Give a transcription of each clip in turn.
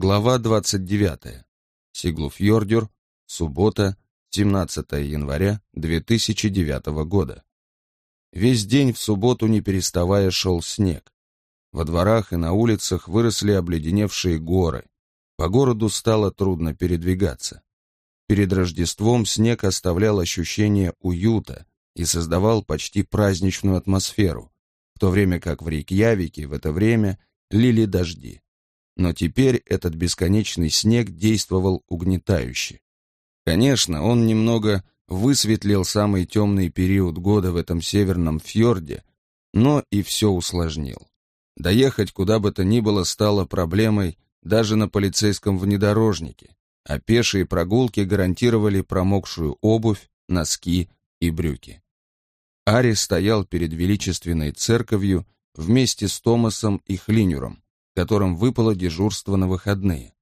Глава 29. Сиглуфьордюр. Суббота, 17 января 2009 года. Весь день в субботу не переставая шел снег. Во дворах и на улицах выросли обледеневшие горы. По городу стало трудно передвигаться. Перед Рождеством снег оставлял ощущение уюта и создавал почти праздничную атмосферу, в то время как в Рейкьявике в это время лили дожди. Но теперь этот бесконечный снег действовал угнетающе. Конечно, он немного высветлил самый темный период года в этом северном фьорде, но и все усложнил. Доехать куда бы то ни было стало проблемой даже на полицейском внедорожнике, а пешие прогулки гарантировали промокшую обувь, носки и брюки. Ари стоял перед величественной церковью вместе с Томасом и Хлинюром, которым выпало дежурство на выходные.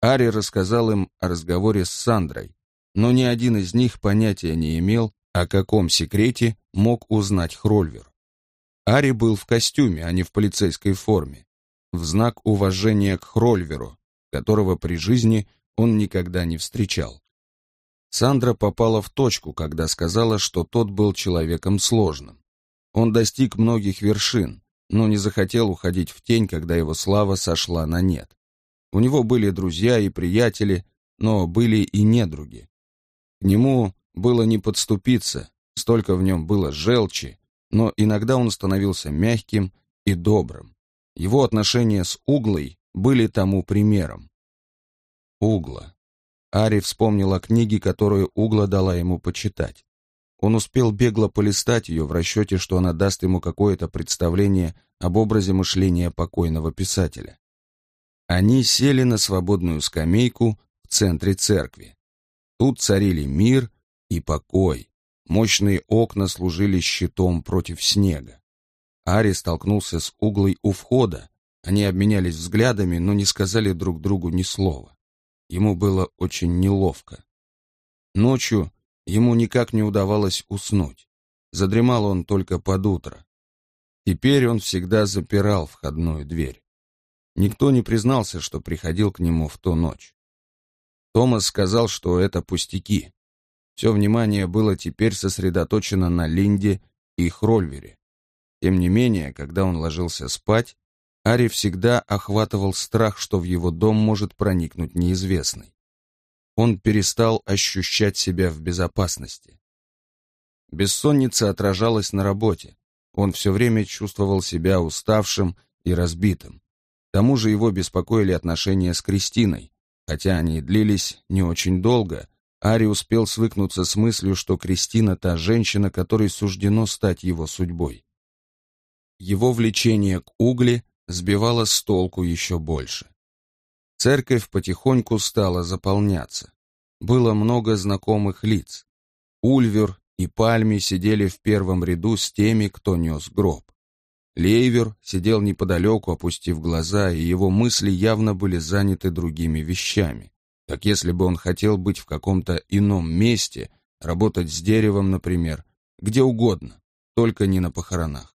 Ари рассказал им о разговоре с Сандрой, но ни один из них понятия не имел, о каком секрете мог узнать Хрольвер. Ари был в костюме, а не в полицейской форме, в знак уважения к Хрольверу, которого при жизни он никогда не встречал. Сандра попала в точку, когда сказала, что тот был человеком сложным. Он достиг многих вершин, но не захотел уходить в тень, когда его слава сошла на нет. У него были друзья и приятели, но были и недруги. К нему было не подступиться, столько в нем было желчи, но иногда он становился мягким и добрым. Его отношения с Углой были тому примером. Угла. Ари вспомнил о книге, которую Угла дала ему почитать. Он успел бегло полистать ее в расчете, что она даст ему какое-то представление об образе мышления покойного писателя. Они сели на свободную скамейку в центре церкви. Тут царили мир и покой. Мощные окна служили щитом против снега. Ари столкнулся с углой у входа. Они обменялись взглядами, но не сказали друг другу ни слова. Ему было очень неловко. Ночью Ему никак не удавалось уснуть. Задремал он только под утро. Теперь он всегда запирал входную дверь. Никто не признался, что приходил к нему в ту ночь. Томас сказал, что это пустяки. Все внимание было теперь сосредоточено на Линде и Хрольвере. Тем не менее, когда он ложился спать, Ари всегда охватывал страх, что в его дом может проникнуть неизвестный он перестал ощущать себя в безопасности. Бессонница отражалась на работе. Он все время чувствовал себя уставшим и разбитым. К тому же его беспокоили отношения с Кристиной. Хотя они длились не очень долго, Ари успел свыкнуться с мыслью, что Кристина та женщина, которой суждено стать его судьбой. Его влечение к угле сбивало с толку еще больше. Церковь потихоньку стала заполняться. Было много знакомых лиц. Ульвер и Пальми сидели в первом ряду с теми, кто нес гроб. Лейвер сидел неподалеку, опустив глаза, и его мысли явно были заняты другими вещами, как если бы он хотел быть в каком-то ином месте, работать с деревом, например, где угодно, только не на похоронах.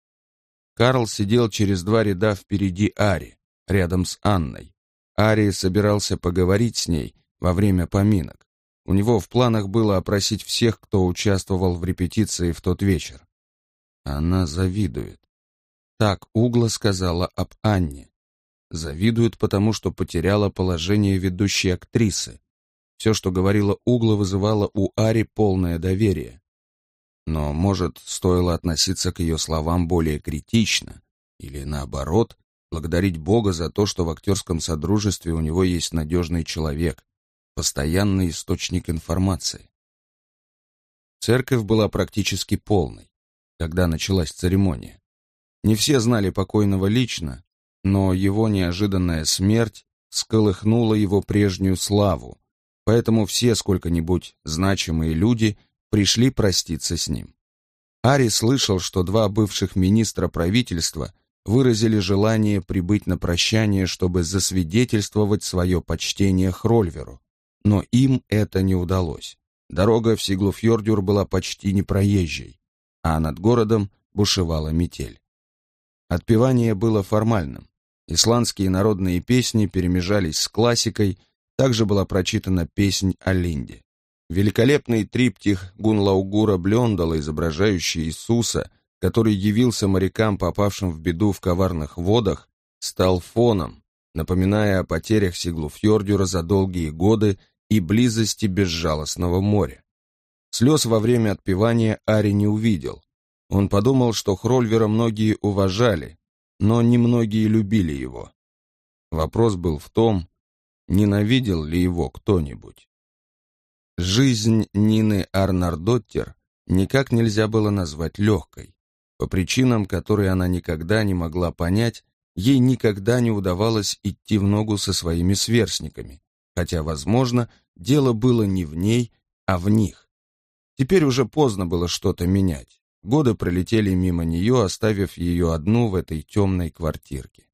Карл сидел через два ряда впереди Ари, рядом с Анной. Ари собирался поговорить с ней во время поминок. У него в планах было опросить всех, кто участвовал в репетиции в тот вечер. Она завидует. Так Угла сказала об Анне. Завидует, потому что потеряла положение ведущей актрисы. Все, что говорила Угла, вызывало у Ари полное доверие. Но, может, стоило относиться к ее словам более критично, или наоборот, благодарить Бога за то, что в актерском содружестве у него есть надежный человек, постоянный источник информации. Церковь была практически полной, когда началась церемония. Не все знали покойного лично, но его неожиданная смерть сколыхнула его прежнюю славу, поэтому все сколько-нибудь значимые люди пришли проститься с ним. Ари слышал, что два бывших министра правительства выразили желание прибыть на прощание, чтобы засвидетельствовать свое почтение Хрольверу. Но им это не удалось. Дорога в Сиглуфьордюр была почти непроезжей, а над городом бушевала метель. Отпевание было формальным. Исландские народные песни перемежались с классикой, также была прочитана песнь о Линде. Великолепный триптих Гунлаугура Блендала, изображающий Иисуса, который явился морякам, попавшим в беду в коварных водах, стал фоном, напоминая о потерях Сиглуфьордюра за долгие годы и близости безжалостного моря. Слез во время отпевания Ари не увидел. Он подумал, что Хрольвера многие уважали, но немногие любили его. Вопрос был в том, ненавидел ли его кто-нибудь. Жизнь Нины Арнардоттер никак нельзя было назвать легкой. По причинам, которые она никогда не могла понять, ей никогда не удавалось идти в ногу со своими сверстниками, хотя, возможно, дело было не в ней, а в них. Теперь уже поздно было что-то менять. Годы пролетели мимо нее, оставив ее одну в этой темной квартирке.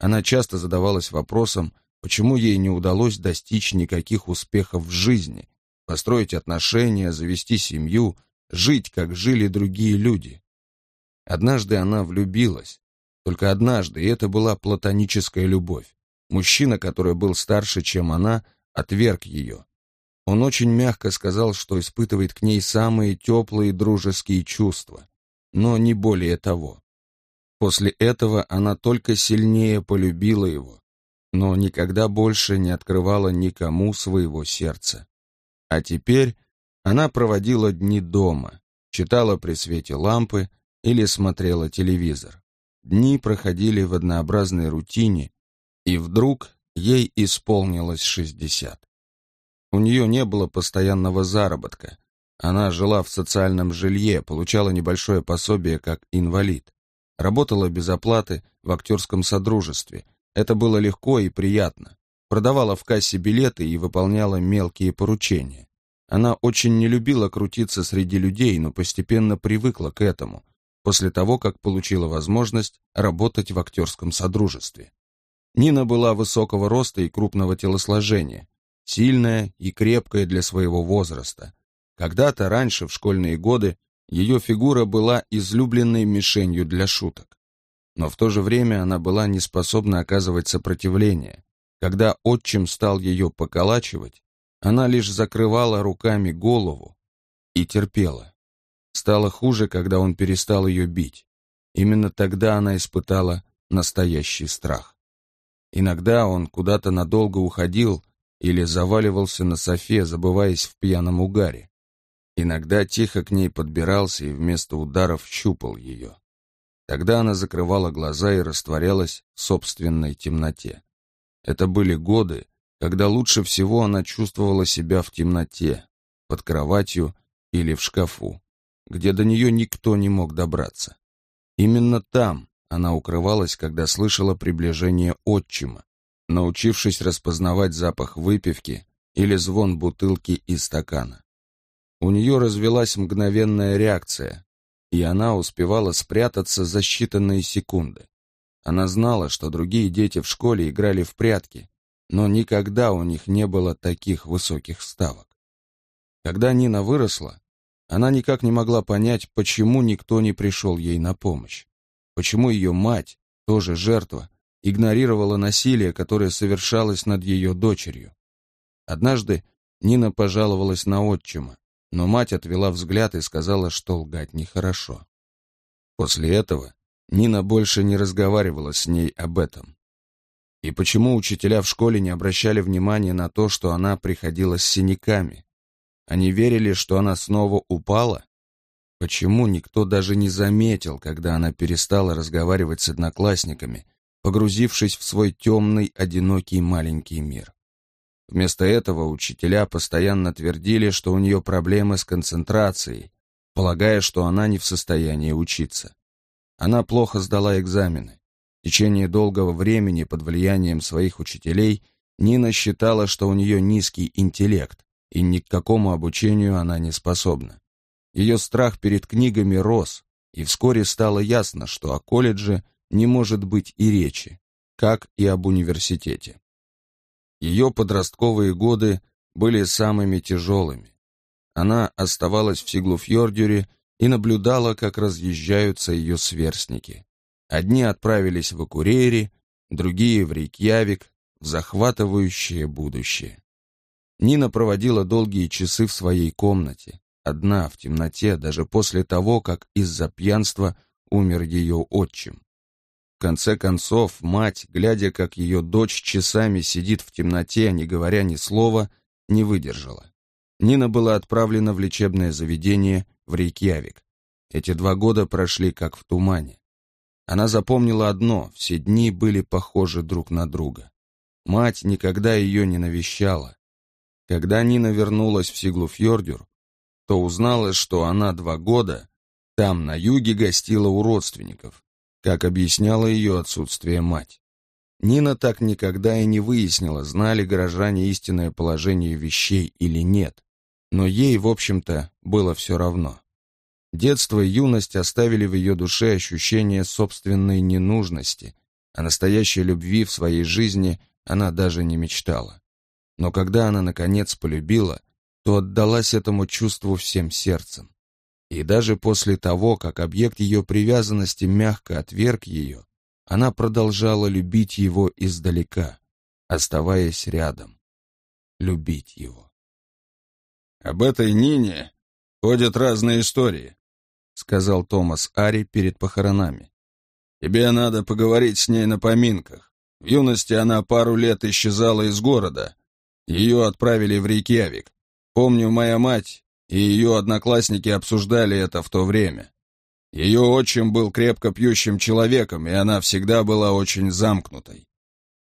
Она часто задавалась вопросом, почему ей не удалось достичь никаких успехов в жизни, построить отношения, завести семью, жить, как жили другие люди. Однажды она влюбилась, только однажды, и это была платоническая любовь. Мужчина, который был старше, чем она, отверг ее. Он очень мягко сказал, что испытывает к ней самые теплые дружеские чувства, но не более того. После этого она только сильнее полюбила его, но никогда больше не открывала никому своего сердца. А теперь она проводила дни дома, читала при свете лампы или смотрела телевизор. Дни проходили в однообразной рутине, и вдруг ей исполнилось шестьдесят. У нее не было постоянного заработка. Она жила в социальном жилье, получала небольшое пособие как инвалид. Работала без оплаты в актерском содружестве. Это было легко и приятно. Продавала в кассе билеты и выполняла мелкие поручения. Она очень не любила крутиться среди людей, но постепенно привыкла к этому, после того, как получила возможность работать в актерском содружестве. Нина была высокого роста и крупного телосложения, сильная и крепкая для своего возраста. Когда-то раньше, в школьные годы, ее фигура была излюбленной мишенью для шуток. Но в то же время она была не способна оказывать сопротивление. Когда отчим стал ее поколачивать, она лишь закрывала руками голову и терпела. Стало хуже, когда он перестал ее бить. Именно тогда она испытала настоящий страх. Иногда он куда-то надолго уходил, или заваливался на софе, забываясь в пьяном угаре. Иногда тихо к ней подбирался и вместо ударов щупал ее. Тогда она закрывала глаза и растворялась в собственной темноте. Это были годы, когда лучше всего она чувствовала себя в темноте, под кроватью или в шкафу, где до нее никто не мог добраться. Именно там она укрывалась, когда слышала приближение отчима, научившись распознавать запах выпивки или звон бутылки из стакана. У нее развелась мгновенная реакция, и она успевала спрятаться за считанные секунды. Она знала, что другие дети в школе играли в прятки, но никогда у них не было таких высоких ставок. Когда Нина выросла, она никак не могла понять, почему никто не пришел ей на помощь, почему ее мать, тоже жертва, игнорировала насилие, которое совершалось над ее дочерью. Однажды Нина пожаловалась на отчима, но мать отвела взгляд и сказала, что лгать нехорошо. После этого Нина больше не разговаривала с ней об этом. И почему учителя в школе не обращали внимания на то, что она приходила с синяками? Они верили, что она снова упала? Почему никто даже не заметил, когда она перестала разговаривать с одноклассниками погрузившись в свой темный, одинокий маленький мир. Вместо этого учителя постоянно твердили, что у нее проблемы с концентрацией, полагая, что она не в состоянии учиться. Она плохо сдала экзамены. В течение долгого времени под влиянием своих учителей Нина считала, что у нее низкий интеллект, и ни к какому обучению она не способна. Ее страх перед книгами рос, и вскоре стало ясно, что о колледже не может быть и речи, как и об университете. Ее подростковые годы были самыми тяжелыми. Она оставалась в Сиглуфьордюре и наблюдала, как разъезжаются ее сверстники. Одни отправились в Акурейри, другие в Рейкьявик, в захватывающее будущее. Нина проводила долгие часы в своей комнате, одна, в темноте, даже после того, как из-за пьянства умер ее отчим. В конце концов, мать, глядя, как ее дочь часами сидит в темноте, не говоря ни слова, не выдержала. Нина была отправлена в лечебное заведение в Рейкьявик. Эти два года прошли как в тумане. Она запомнила одно, все дни были похожи друг на друга. Мать никогда ее не навещала. Когда Нина вернулась в Сиглуфьордюр, то узнала, что она два года там, на юге, гостила у родственников, как объясняла ее отсутствие мать. Нина так никогда и не выяснила, знали горожане истинное положение вещей или нет но ей, в общем-то, было все равно. Детство и юность оставили в ее душе ощущение собственной ненужности, а настоящей любви в своей жизни она даже не мечтала. Но когда она, наконец, полюбила, то отдалась этому чувству всем сердцем. И даже после того, как объект ее привязанности мягко отверг ее, она продолжала любить его издалека, оставаясь рядом. Любить его. Об этой Нине ходят разные истории, сказал Томас Ари перед похоронами. Тебе надо поговорить с ней на поминках. В юности она пару лет исчезала из города. Ее отправили в Рейкьявик. Помню, моя мать и ее одноклассники обсуждали это в то время. Ее отчим был крепко пьющим человеком, и она всегда была очень замкнутой.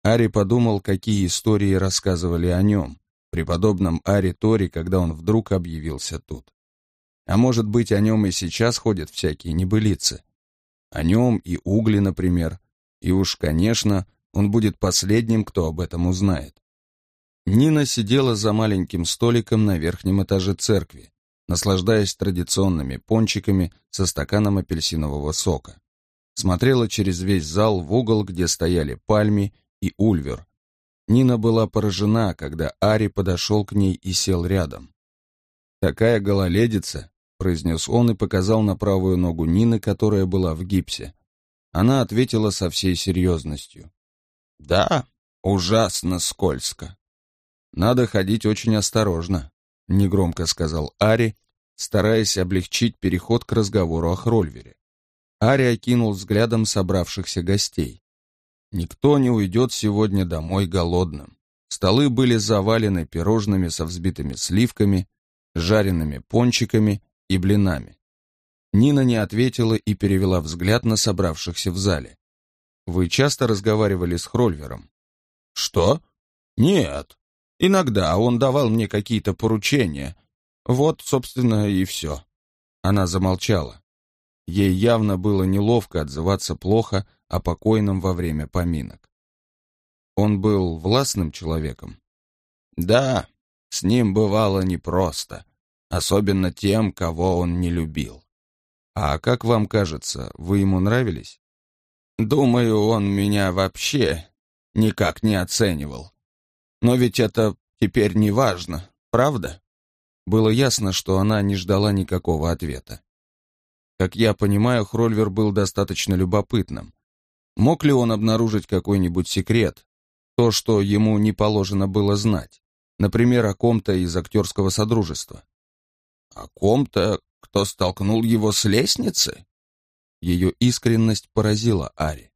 Ари подумал, какие истории рассказывали о нем преподобном Ари Тори, когда он вдруг объявился тут. А может быть, о нем и сейчас ходят всякие небылицы. О нем и Угли, например. И уж, конечно, он будет последним, кто об этом узнает. Нина сидела за маленьким столиком на верхнем этаже церкви, наслаждаясь традиционными пончиками со стаканом апельсинового сока. Смотрела через весь зал в угол, где стояли пальми и ульвер, Нина была поражена, когда Ари подошел к ней и сел рядом. «Такая гололедица», — произнес он и показал на правую ногу Нины, которая была в гипсе. Она ответила со всей серьезностью. «Да, ужасно скользко. Надо ходить очень осторожно», — негромко сказал Ари, стараясь облегчить переход к разговору о Хрольвере. Ари окинул взглядом собравшихся гостей. Никто не уйдет сегодня домой голодным. Столы были завалены пирожными со взбитыми сливками, жареными пончиками и блинами. Нина не ответила и перевела взгляд на собравшихся в зале. «Вы часто разговаривали с Хрольвером?» «Что? Нет. Иногда он давал мне какие-то поручения. Вот, собственно, и все». Она замолчала. Ей явно было неловко отзываться плохо о покойном во время поминок. Он был властным человеком? Да, с ним бывало непросто, особенно тем, кого он не любил. А как вам кажется, вы ему нравились? Думаю, он меня вообще никак не оценивал. Но ведь это теперь не важно, правда? Было ясно, что она не ждала никакого ответа. Как я понимаю, Хрольвер был достаточно любопытным. Мог ли он обнаружить какой-нибудь секрет? То, что ему не положено было знать. Например, о ком-то из актерского содружества. О ком-то, кто столкнул его с лестницы? Ее искренность поразила Ари.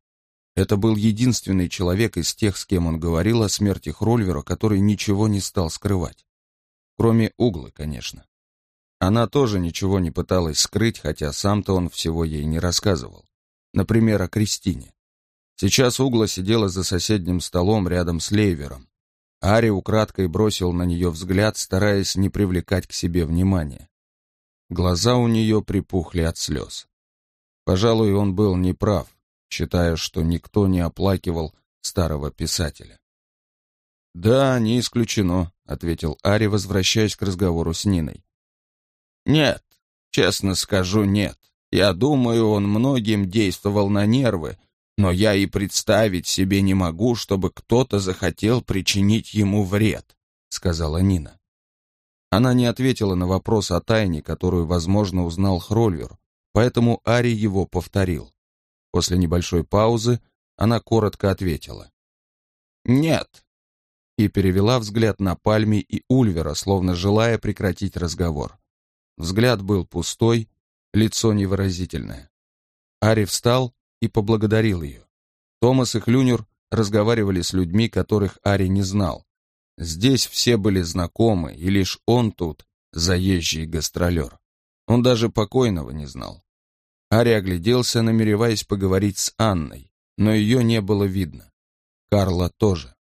Это был единственный человек из тех, с кем он говорил о смерти Хрольвера, который ничего не стал скрывать. Кроме Углы, конечно. Она тоже ничего не пыталась скрыть, хотя сам-то он всего ей не рассказывал. Например, о Кристине. Сейчас Угла сидела за соседним столом рядом с Лейвером. Ари украдкой бросил на нее взгляд, стараясь не привлекать к себе внимания. Глаза у нее припухли от слез. Пожалуй, он был неправ, считая, что никто не оплакивал старого писателя. «Да, не исключено», — ответил Ари, возвращаясь к разговору с Ниной. «Нет, честно скажу, нет. Я думаю, он многим действовал на нервы, но я и представить себе не могу, чтобы кто-то захотел причинить ему вред», — сказала Нина. Она не ответила на вопрос о тайне, которую, возможно, узнал Хрольвер, поэтому Ари его повторил. После небольшой паузы она коротко ответила. «Нет», и перевела взгляд на Пальми и Ульвера, словно желая прекратить разговор. Взгляд был пустой, лицо невыразительное. Ари встал и поблагодарил ее. Томас и Хлюнер разговаривали с людьми, которых Ари не знал. Здесь все были знакомы, и лишь он тут заезжий гастролер. Он даже покойного не знал. Ари огляделся, намереваясь поговорить с Анной, но ее не было видно. Карла тоже.